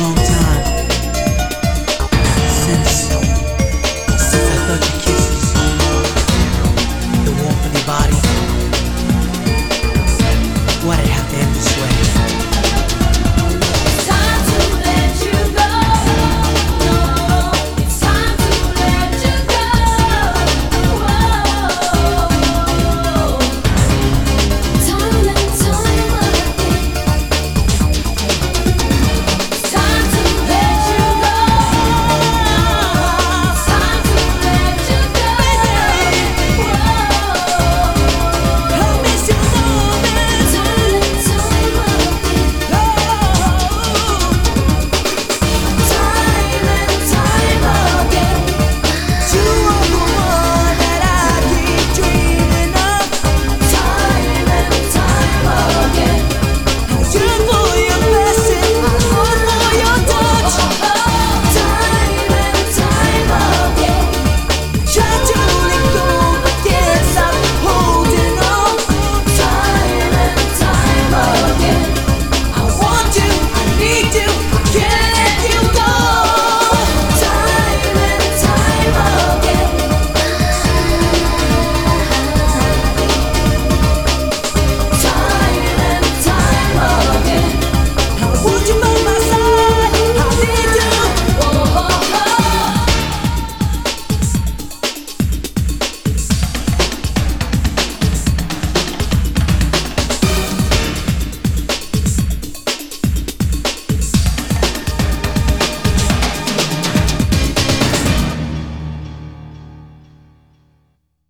long time.